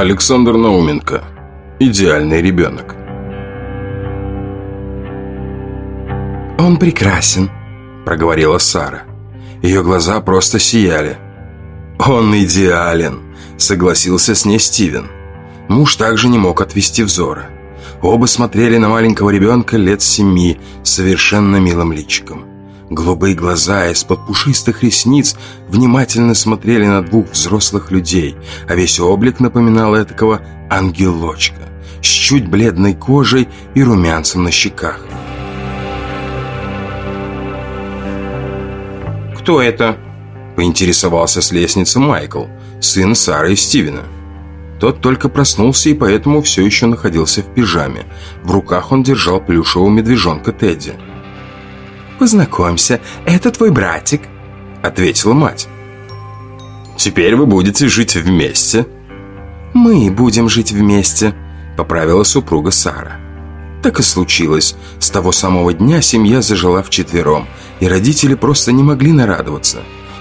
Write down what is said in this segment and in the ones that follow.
Александр Науменко. Идеальный ребенок. «Он прекрасен», — проговорила Сара. Ее глаза просто сияли. «Он идеален», — согласился с ней Стивен. Муж также не мог отвести взора. Оба смотрели на маленького ребенка лет семи совершенно милым личиком. Голубые глаза из-под пушистых ресниц внимательно смотрели на двух взрослых людей, а весь облик напоминал этакого ангелочка с чуть бледной кожей и румянцем на щеках. «Кто это?» – поинтересовался с лестницы Майкл, сын Сары и Стивена. Тот только проснулся и поэтому все еще находился в пижаме. В руках он держал плюшевого медвежонка Тедди – «Познакомься, это твой братик», — ответила мать. «Теперь вы будете жить вместе?» «Мы будем жить вместе», — поправила супруга Сара. Так и случилось. С того самого дня семья зажила вчетвером, и родители просто не могли нарадоваться.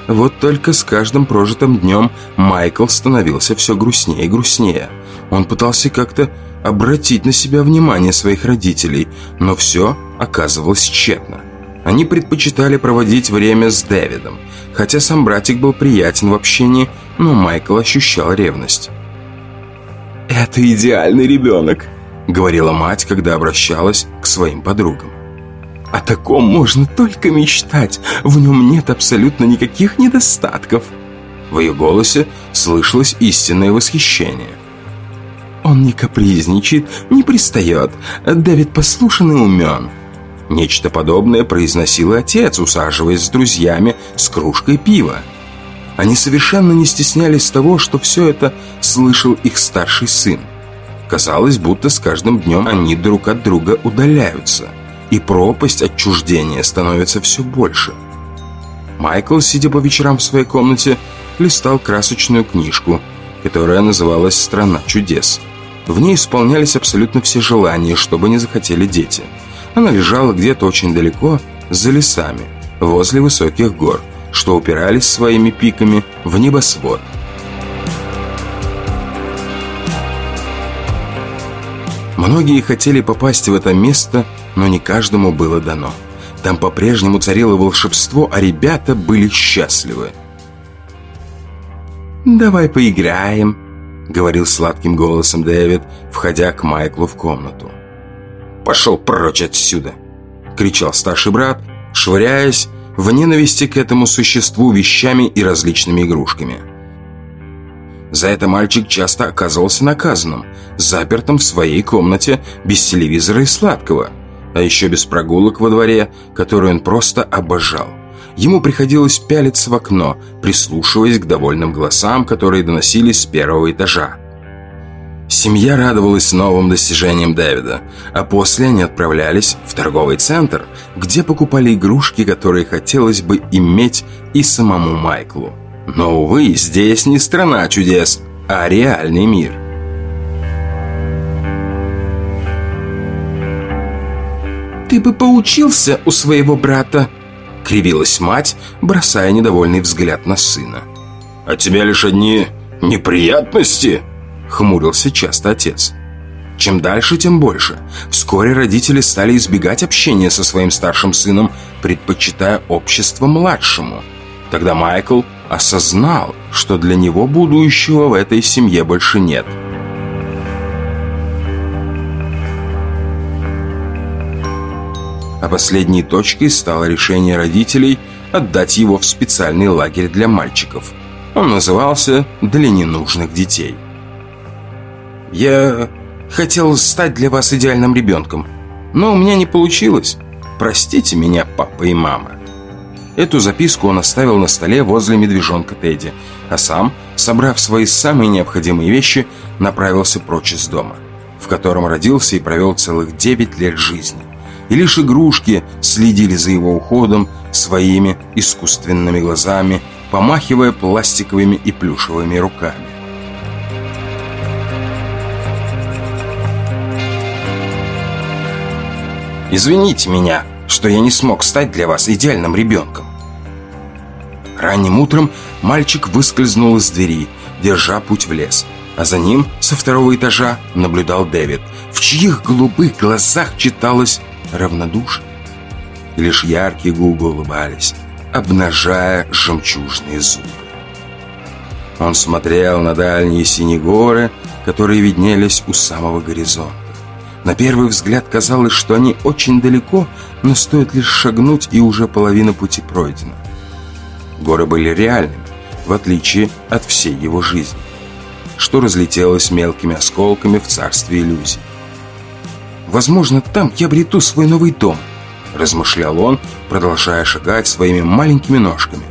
Вот только с каждым прожитым днем Майкл становился все грустнее и грустнее. Он пытался как-то обратить на себя внимание своих родителей, но все оказывалось тщетно. Они предпочитали проводить время с Дэвидом, хотя сам братик был приятен в общении, но Майкл ощущал ревность. «Это идеальный ребенок», — говорила мать, когда обращалась к своим подругам. «О таком можно только мечтать, в нем нет абсолютно никаких недостатков». В ее голосе слышалось истинное восхищение. «Он не капризничает, не пристает, Дэвид послушан и умен». Нечто подобное произносил и отец, усаживаясь с друзьями с кружкой пива. Они совершенно не стеснялись того, что все это слышал их старший сын. Казалось, будто с каждым днем они друг от друга удаляются, и пропасть отчуждения становится все больше. Майкл, сидя по вечерам в своей комнате, листал красочную книжку, которая называлась «Страна чудес». В ней исполнялись абсолютно все желания, чтобы не захотели дети – она лежала где-то очень далеко, за лесами, возле высоких гор, что упирались своими пиками в небосвод. Многие хотели попасть в это место, но не каждому было дано. Там по-прежнему царило волшебство, а ребята были счастливы. «Давай поиграем», — говорил сладким голосом Дэвид, входя к Майклу в комнату. «Пошел прочь отсюда!» — кричал старший брат, швыряясь в ненависти к этому существу вещами и различными игрушками. За это мальчик часто оказывался наказанным, запертым в своей комнате без телевизора и сладкого, а еще без прогулок во дворе, которую он просто обожал. Ему приходилось пялиться в окно, прислушиваясь к довольным голосам, которые доносились с первого этажа. Семья радовалась новым достижениям Дэвида, а после они отправлялись в торговый центр, где покупали игрушки, которые хотелось бы иметь и самому Майклу. Но, увы, здесь не страна чудес, а реальный мир. «Ты бы поучился у своего брата!» — кривилась мать, бросая недовольный взгляд на сына. «А тебя лишь одни неприятности?» Хмурился часто отец. Чем дальше, тем больше. Вскоре родители стали избегать общения со своим старшим сыном, предпочитая общество младшему. Тогда Майкл осознал, что для него будущего в этой семье больше нет. А последней точкой стало решение родителей отдать его в специальный лагерь для мальчиков. Он назывался «Для ненужных детей». Я хотел стать для вас идеальным ребенком, но у меня не получилось. Простите меня, папа и мама». Эту записку он оставил на столе возле медвежонка Тедди, а сам, собрав свои самые необходимые вещи, направился прочь из дома, в котором родился и провел целых девять лет жизни. И лишь игрушки следили за его уходом своими искусственными глазами, помахивая пластиковыми и плюшевыми руками. Извините меня, что я не смог стать для вас идеальным ребенком. Ранним утром мальчик выскользнул из двери, держа путь в лес. А за ним со второго этажа наблюдал Дэвид, в чьих голубых глазах читалось равнодушие. И лишь яркие губы улыбались, обнажая жемчужные зубы. Он смотрел на дальние синие горы, которые виднелись у самого горизонта. На первый взгляд казалось, что они очень далеко, но стоит лишь шагнуть, и уже половина пути пройдена. Горы были реальными, в отличие от всей его жизни, что разлетелось мелкими осколками в царстве иллюзий. «Возможно, там я обрету свой новый дом», – размышлял он, продолжая шагать своими маленькими ножками.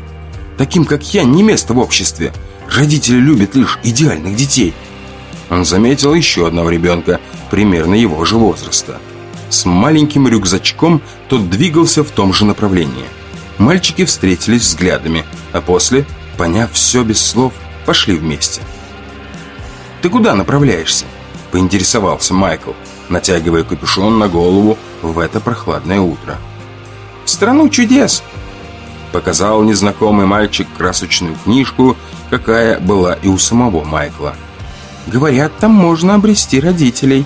«Таким, как я, не место в обществе. Родители любят лишь идеальных детей». Он заметил еще одного ребенка, примерно его же возраста. С маленьким рюкзачком тот двигался в том же направлении. Мальчики встретились взглядами, а после, поняв все без слов, пошли вместе. «Ты куда направляешься?» – поинтересовался Майкл, натягивая капюшон на голову в это прохладное утро. «В страну чудес!» Показал незнакомый мальчик красочную книжку, какая была и у самого Майкла – Говорят, там можно обрести родителей.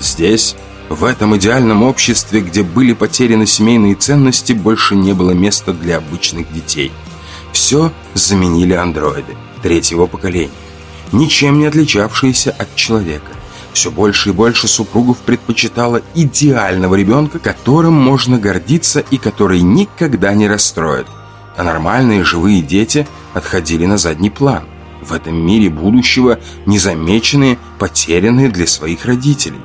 Здесь, в этом идеальном обществе, где были потеряны семейные ценности, больше не было места для обычных детей. Все заменили андроиды третьего поколения, ничем не отличавшиеся от человека. Все больше и больше супругов предпочитало идеального ребенка, которым можно гордиться и который никогда не расстроит. А нормальные живые дети отходили на задний план – в этом мире будущего незамеченные, потерянные для своих родителей.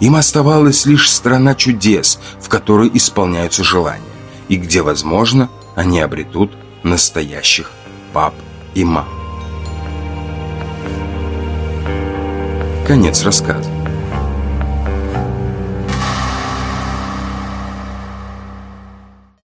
Им оставалась лишь страна чудес, в которой исполняются желания, и где, возможно, они обретут настоящих пап и мам. Конец рассказа.